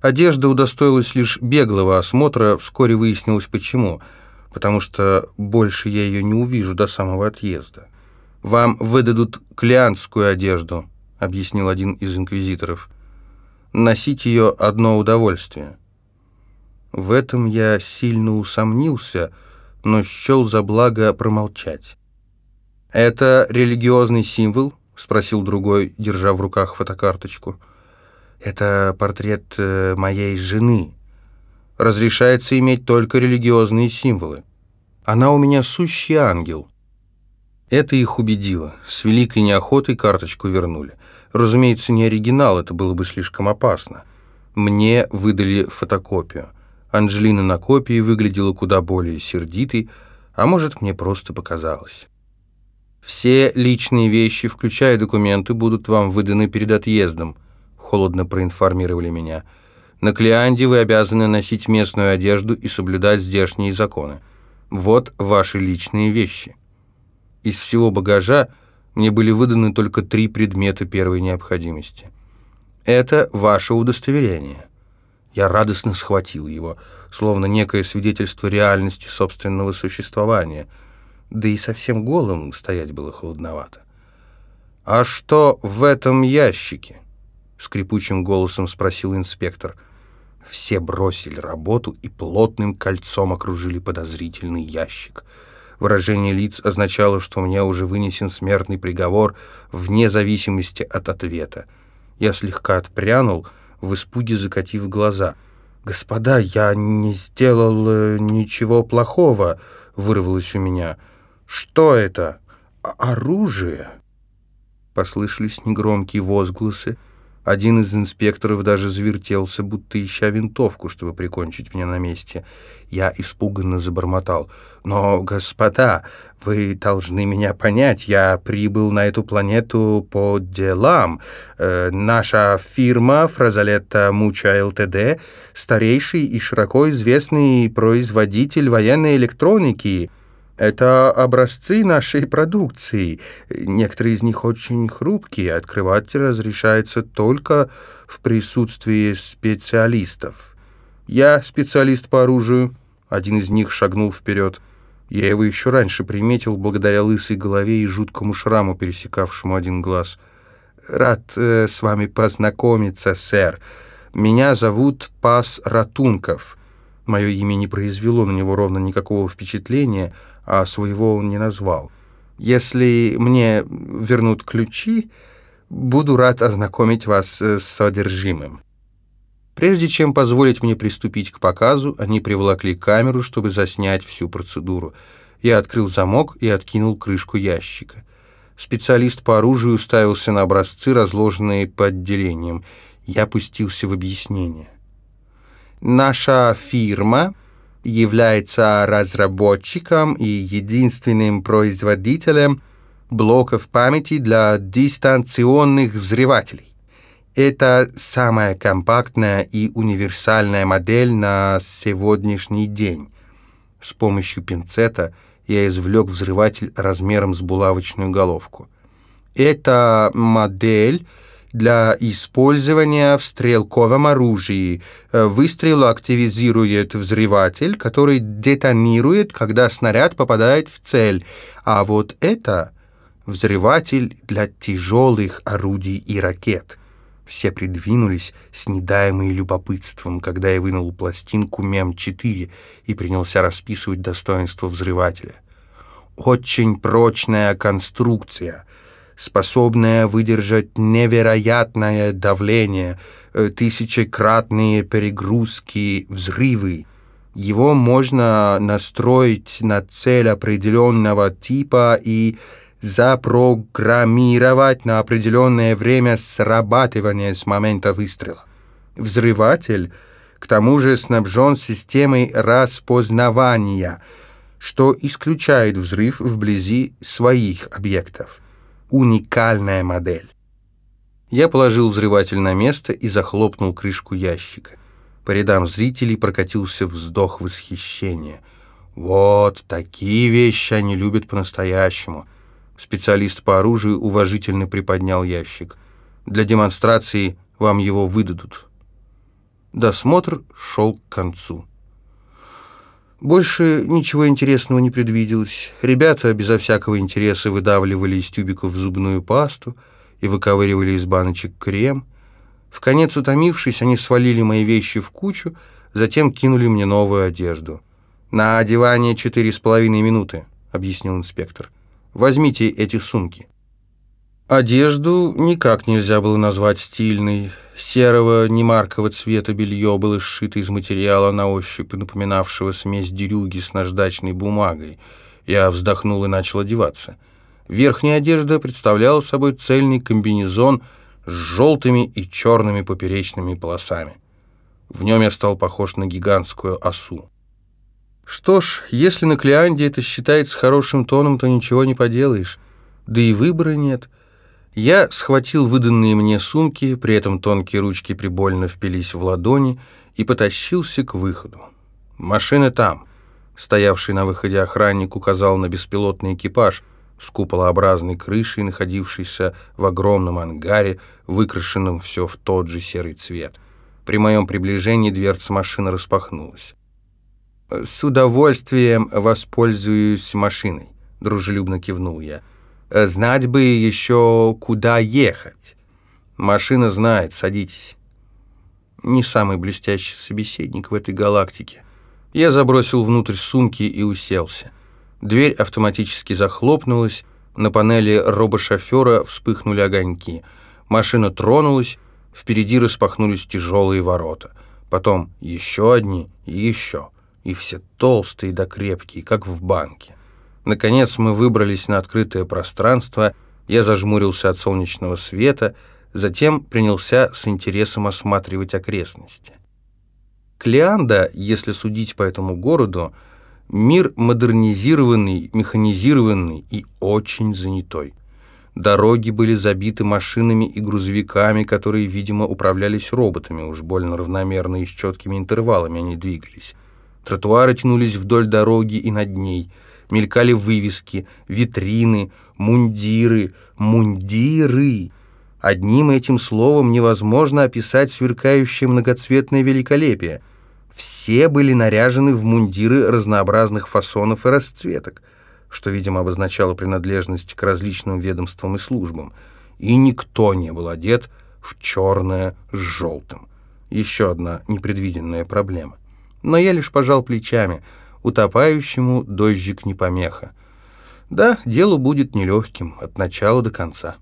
Одежда удостоилась лишь беглого осмотра, вскоре выяснилось почему. Потому что больше я ее не увижу до самого отъезда. «Вам выдадут клиантскую одежду», — объяснил один из инквизиторов. «Носить ее одно удовольствие». В этом я сильно усомнился, но счел за благо промолчать. «Это религиозный символ?» — спросил другой, держа в руках фотокарточку. «Это портрет э, моей жены. Разрешается иметь только религиозные символы. Она у меня сущий ангел». Это их убедило. С великой неохотой карточку вернули. Разумеется, не оригинал, это было бы слишком опасно. Мне выдали фотокопию. Анжелина на копии выглядела куда более сердитой, а может, мне просто показалось. «Все личные вещи, включая документы, будут вам выданы перед отъездом», — холодно проинформировали меня. «На Клеанде вы обязаны носить местную одежду и соблюдать здешние законы. Вот ваши личные вещи». Из всего багажа мне были выданы только три предмета первой необходимости. «Это ваше удостоверение». Я радостно схватил его, словно некое свидетельство реальности собственного существования — да и совсем голым стоять было холодновато. «А что в этом ящике?» — скрипучим голосом спросил инспектор. Все бросили работу и плотным кольцом окружили подозрительный ящик. Выражение лиц означало, что мне уже вынесен смертный приговор вне зависимости от ответа. Я слегка отпрянул, в испуге закатив глаза. «Господа, я не сделал э, ничего плохого», — вырвалось у меня — «Что это? Оружие?» Послышались негромкие возгласы. Один из инспекторов даже завертелся, будто ища винтовку, чтобы прикончить меня на месте. Я испуганно забормотал. «Но, господа, вы должны меня понять. Я прибыл на эту планету по делам. Э, наша фирма «Фразолетта Муча ЛТД» — старейший и широко известный производитель военной электроники — это образцы нашей продукции. Некоторые из них очень хрупкие. Открывать разрешается только в присутствии специалистов. Я специалист по оружию. Один из них шагнул вперед. Я его еще раньше приметил благодаря лысой голове и жуткому шраму, пересекавшему один глаз. «Рад э, с вами познакомиться, сэр. Меня зовут Пас Ратунков». Мое имя не произвело на него ровно никакого впечатления — а своего он не назвал. Если мне вернут ключи, буду рад ознакомить вас с содержимым. Прежде чем позволить мне приступить к показу, они приволокли камеру, чтобы заснять всю процедуру. Я открыл замок и откинул крышку ящика. Специалист по оружию уставился на образцы, разложенные по отделениям. Я пустился в объяснение. «Наша фирма является разработчиком и единственным производителем блоков памяти для дистанционных взрывателей. Это самая компактная и универсальная модель на сегодняшний день. С помощью пинцета я извлек взрыватель размером с булавочную головку. Эта модель для использования в стрелковом оружии. Э, выстрел активизирует взрыватель, который детонирует, когда снаряд попадает в цель. А вот это взрыватель для тяжелых орудий и ракет. Все придвинулись с недаемой любопытством, когда я вынул пластинку МЕМ-4 и принялся расписывать достоинство взрывателя. Очень прочная конструкция — способная выдержать невероятное давление, э, тысячекратные перегрузки, взрывы. Его можно настроить на цель определенного типа и запрограммировать на определенное время срабатывания с момента выстрела. Взрыватель, к тому же, снабжен системой распознавания, что исключает взрыв вблизи своих объектов уникальная модель. Я положил взрыватель на место и захлопнул крышку ящика. По рядам зрителей прокатился вздох восхищения. Вот такие вещи они любят по-настоящему. Специалист по оружию уважительно приподнял ящик. Для демонстрации вам его выдадут. Досмотр шел к концу. Больше ничего интересного не предвиделось. Ребята безо всякого интереса выдавливали из тюбиков зубную пасту и выковыривали из баночек крем. В конец утомившись, они свалили мои вещи в кучу, затем кинули мне новую одежду. «На одевание четыре с половиной минуты», — объяснил инспектор. «Возьмите эти сумки». Одежду никак нельзя было назвать стильной. Серого, немаркого цвета белье было сшито из материала на ощупь, напоминавшего смесь дерюги с наждачной бумагой. Я вздохнул и начал одеваться. Верхняя одежда представляла собой цельный комбинезон с желтыми и черными поперечными полосами. В нем я стал похож на гигантскую осу. Что ж, если на Клеанде это считается хорошим тоном, то ничего не поделаешь. Да и выбора нет — я схватил выданные мне сумки, при этом тонкие ручки прибольно впились в ладони и потащился к выходу. «Машина там». Стоявший на выходе охранник указал на беспилотный экипаж с куполообразной крышей, находившийся в огромном ангаре, выкрашенном все в тот же серый цвет. При моем приближении дверца машины распахнулась. «С удовольствием воспользуюсь машиной», — дружелюбно кивнул я. Э, знать бы еще, куда ехать. Машина знает, садитесь. Не самый блестящий собеседник в этой галактике. Я забросил внутрь сумки и уселся. Дверь автоматически захлопнулась, на панели робошофера вспыхнули огоньки. Машина тронулась, впереди распахнулись тяжелые ворота. Потом еще одни и еще, и все толстые да крепкие, как в банке. Наконец мы выбрались на открытое пространство, я зажмурился от солнечного света, затем принялся с интересом осматривать окрестности. Клеанда, если судить по этому городу, мир модернизированный, механизированный и очень занятой. Дороги были забиты машинами и грузовиками, которые, видимо, управлялись роботами, уж больно равномерно и с четкими интервалами они двигались. Тротуары тянулись вдоль дороги и над ней – мелькали вывески, витрины, мундиры, мундиры. Одним этим словом невозможно описать сверкающее многоцветное великолепие. Все были наряжены в мундиры разнообразных фасонов и расцветок, что, видимо, обозначало принадлежность к различным ведомствам и службам. И никто не был одет в черное с желтым. Еще одна непредвиденная проблема. Но я лишь пожал плечами – утопающему дождик не помеха. Да, дело будет нелегким от начала до конца.